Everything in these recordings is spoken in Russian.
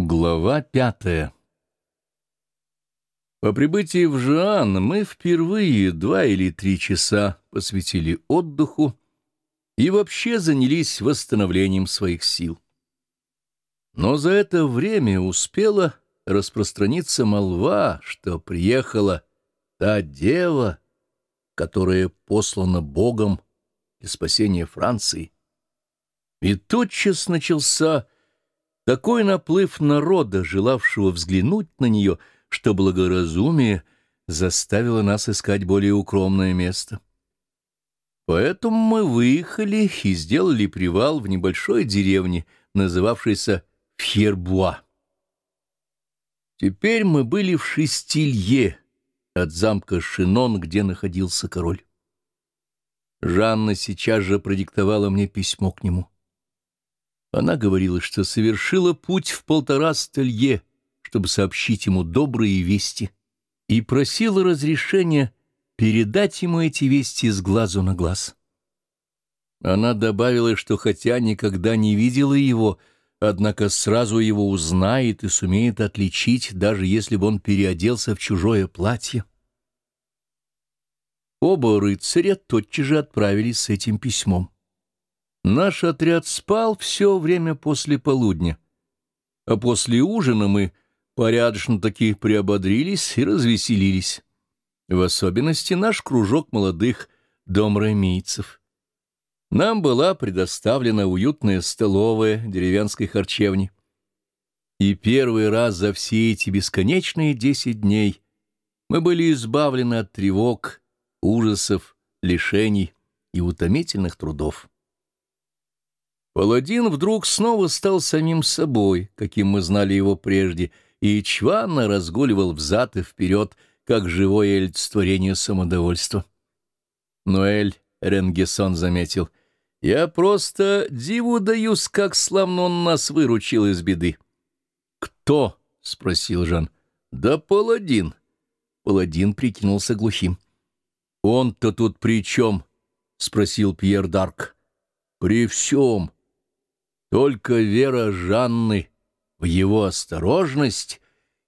Глава пятая По прибытии в Жан мы впервые два или три часа посвятили отдыху и вообще занялись восстановлением своих сил. Но за это время успела распространиться молва, что приехала та дева, которая послана Богом для спасения Франции. И тотчас начался такой наплыв народа, желавшего взглянуть на нее, что благоразумие заставило нас искать более укромное место. Поэтому мы выехали и сделали привал в небольшой деревне, называвшейся Фьербуа. Теперь мы были в Шестилье от замка Шинон, где находился король. Жанна сейчас же продиктовала мне письмо к нему. Она говорила, что совершила путь в полтора столье, чтобы сообщить ему добрые вести, и просила разрешения передать ему эти вести с глазу на глаз. Она добавила, что хотя никогда не видела его, однако сразу его узнает и сумеет отличить, даже если бы он переоделся в чужое платье. Оба рыцаря тотчас же отправились с этим письмом. Наш отряд спал все время после полудня, а после ужина мы порядочно таки приободрились и развеселились. В особенности наш кружок молодых домрамийцев. Нам была предоставлена уютная столовая деревенской харчевни. И первый раз за все эти бесконечные десять дней мы были избавлены от тревог, ужасов, лишений и утомительных трудов. Паладин вдруг снова стал самим собой, каким мы знали его прежде, и чванно разгуливал взад и вперед, как живое олицетворение самодовольства. Ноэль Ренгесон заметил, «Я просто диву даюсь, как славно он нас выручил из беды». «Кто?» — спросил Жан. «Да паладин». Паладин прикинулся глухим. «Он-то тут при чем?» — спросил Пьер Дарк. «При всем». Только вера Жанны в его осторожность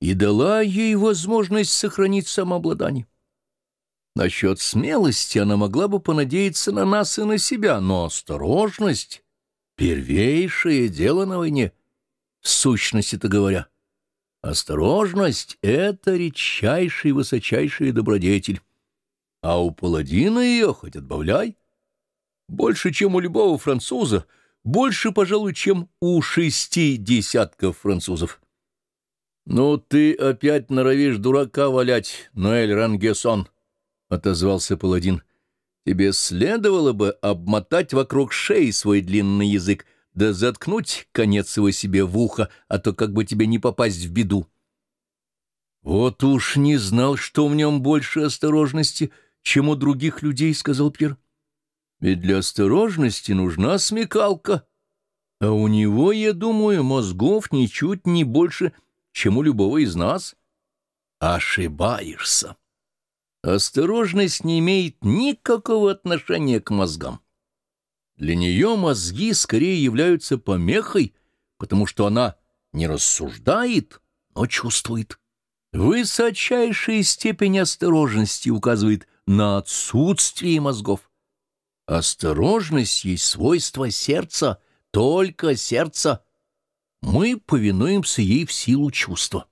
и дала ей возможность сохранить самообладание. Насчет смелости она могла бы понадеяться на нас и на себя, но осторожность — первейшее дело на войне, в сущности-то говоря. Осторожность — это редчайший высочайший добродетель, а у паладина ее хоть отбавляй. Больше, чем у любого француза — больше, пожалуй, чем у шести десятков французов. «Ну, ты опять норовишь дурака валять, Ноэль Рангесон», — отозвался паладин. «Тебе следовало бы обмотать вокруг шеи свой длинный язык, да заткнуть конец его себе в ухо, а то как бы тебе не попасть в беду». «Вот уж не знал, что в нем больше осторожности, чем у других людей», — сказал Пьер. Ведь для осторожности нужна смекалка. А у него, я думаю, мозгов ничуть не больше, чем у любого из нас. Ошибаешься. Осторожность не имеет никакого отношения к мозгам. Для нее мозги скорее являются помехой, потому что она не рассуждает, но чувствует. Высочайшая степень осторожности указывает на отсутствие мозгов. Осторожность есть свойство сердца, только сердца. Мы повинуемся ей в силу чувства.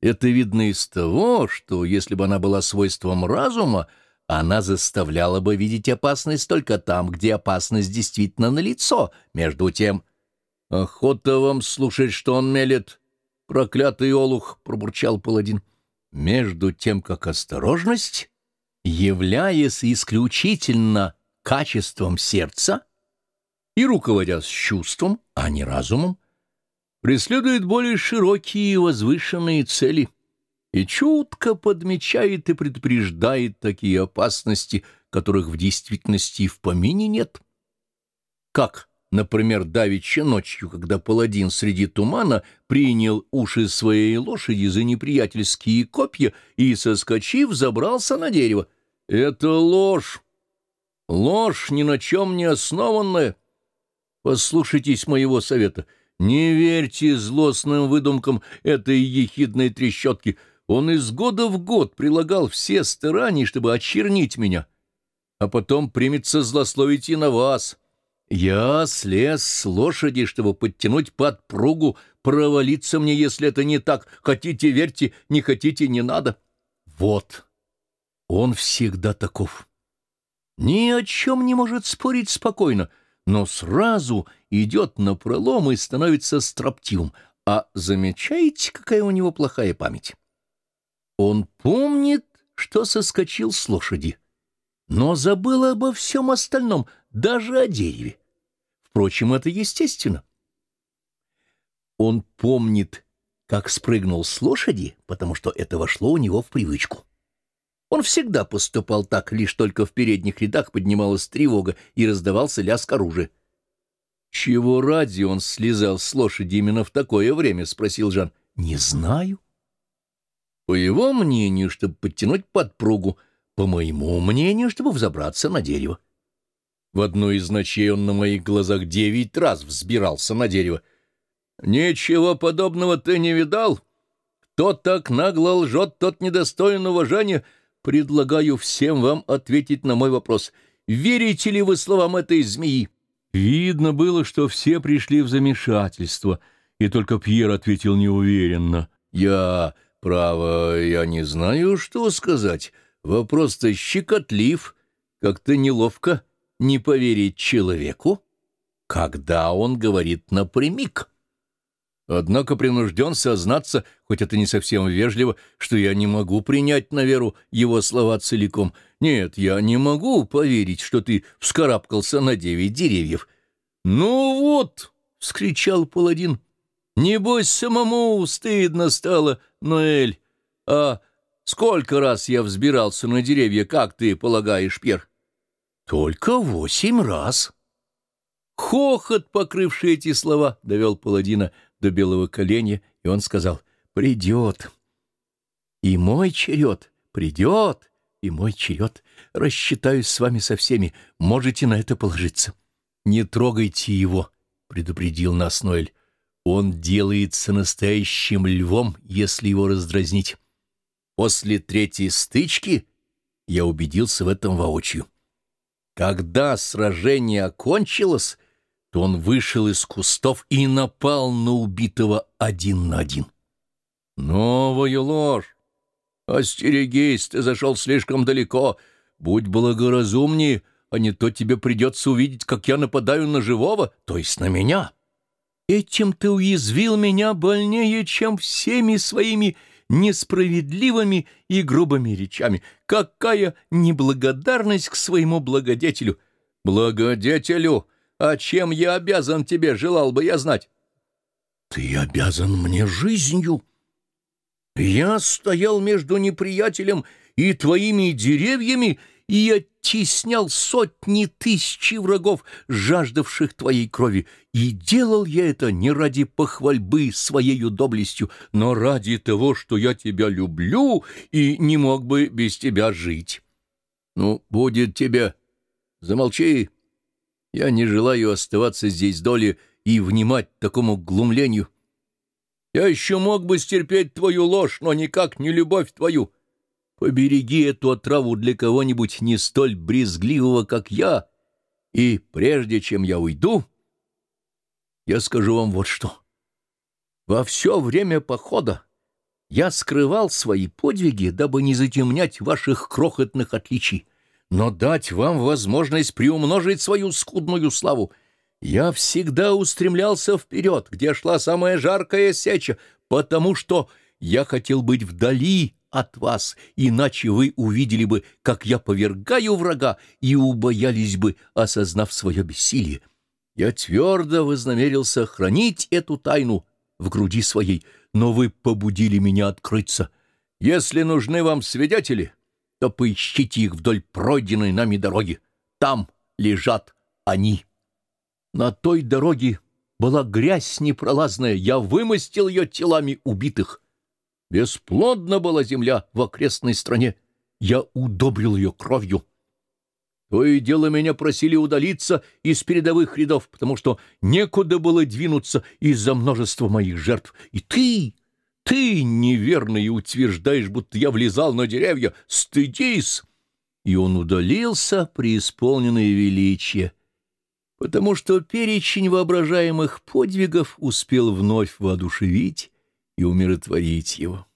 Это видно из того, что если бы она была свойством разума, она заставляла бы видеть опасность только там, где опасность действительно налицо. Между тем, охота вам слушать, что он мелет. Проклятый олух, — пробурчал паладин. Между тем, как осторожность, являясь исключительно качеством сердца и, руководясь чувством, а не разумом, преследует более широкие и возвышенные цели и чутко подмечает и предупреждает такие опасности, которых в действительности и в помине нет. Как, например, давеча ночью, когда паладин среди тумана принял уши своей лошади за неприятельские копья и, соскочив, забрался на дерево. «Это ложь!» Ложь ни на чем не основанная. Послушайтесь моего совета. Не верьте злостным выдумкам этой ехидной трещотки. Он из года в год прилагал все старания, чтобы очернить меня, а потом примется злословить и на вас. Я слез с лошади, чтобы подтянуть подпругу, провалиться мне, если это не так. Хотите — верьте, не хотите — не надо. Вот. Он всегда таков. Ни о чем не может спорить спокойно, но сразу идет на пролом и становится строптивым. А замечаете, какая у него плохая память? Он помнит, что соскочил с лошади, но забыл обо всем остальном, даже о дереве. Впрочем, это естественно. Он помнит, как спрыгнул с лошади, потому что это вошло у него в привычку. Он всегда поступал так, лишь только в передних рядах поднималась тревога и раздавался лязг оружия. «Чего ради он слезал с лошади именно в такое время?» — спросил Жан. «Не знаю». По его мнению, чтобы подтянуть подпругу, по моему мнению, чтобы взобраться на дерево. В одной из ночей он на моих глазах девять раз взбирался на дерево. «Ничего подобного ты не видал? Кто так нагло лжет, тот недостоин уважения. Предлагаю всем вам ответить на мой вопрос. Верите ли вы словам этой змеи?» Видно было, что все пришли в замешательство, и только Пьер ответил неуверенно. «Я...» Право, я не знаю, что сказать. Вопрос-то щекотлив. Как-то неловко не поверить человеку, когда он говорит напрямик. Однако принужден сознаться, хоть это не совсем вежливо, что я не могу принять на веру его слова целиком. Нет, я не могу поверить, что ты вскарабкался на девять деревьев. «Ну вот!» — вскричал паладин. Небось, самому стыдно стало, Ноэль. А сколько раз я взбирался на деревья, как ты полагаешь, Пьер? Только восемь раз. Хохот, покрывший эти слова, довел паладина до белого коленя, и он сказал, «Придет, и мой черед, придет, и мой черед. Рассчитаюсь с вами со всеми, можете на это положиться. Не трогайте его», — предупредил нас Ноэль. Он делается настоящим львом, если его раздразнить. После третьей стычки я убедился в этом воочию. Когда сражение окончилось, он вышел из кустов и напал на убитого один на один. Новая ложь! Остерегись, ты зашел слишком далеко. Будь благоразумнее, а не то тебе придется увидеть, как я нападаю на живого, то есть на меня». Этим ты уязвил меня больнее, чем всеми своими несправедливыми и грубыми речами. Какая неблагодарность к своему благодетелю! Благодетелю! А чем я обязан тебе, желал бы я знать? Ты обязан мне жизнью. Я стоял между неприятелем и твоими деревьями, и оттеснял сотни тысячи врагов, жаждавших твоей крови, и делал я это не ради похвальбы своею доблестью, но ради того, что я тебя люблю и не мог бы без тебя жить. Ну, будет тебе. Замолчи. Я не желаю оставаться здесь доли и внимать такому глумлению. Я еще мог бы стерпеть твою ложь, но никак не любовь твою. Побереги эту отраву для кого-нибудь не столь брезгливого, как я, и прежде чем я уйду, я скажу вам вот что. Во все время похода я скрывал свои подвиги, дабы не затемнять ваших крохотных отличий, но дать вам возможность приумножить свою скудную славу. Я всегда устремлялся вперед, где шла самая жаркая сеча, потому что я хотел быть вдали от вас, иначе вы увидели бы, как я повергаю врага, и убоялись бы, осознав свое бессилие. Я твердо вознамерился хранить эту тайну в груди своей, но вы побудили меня открыться. Если нужны вам свидетели, то поищите их вдоль пройденной нами дороги. Там лежат они. На той дороге была грязь непролазная, я вымостил ее телами убитых. Бесплодна была земля в окрестной стране. Я удобрил ее кровью. То и дело меня просили удалиться из передовых рядов, потому что некуда было двинуться из-за множества моих жертв. И ты, ты неверно утверждаешь, будто я влезал на деревья. Стыдись!» И он удалился, преисполненное величие, потому что перечень воображаемых подвигов успел вновь воодушевить и умиротворить его.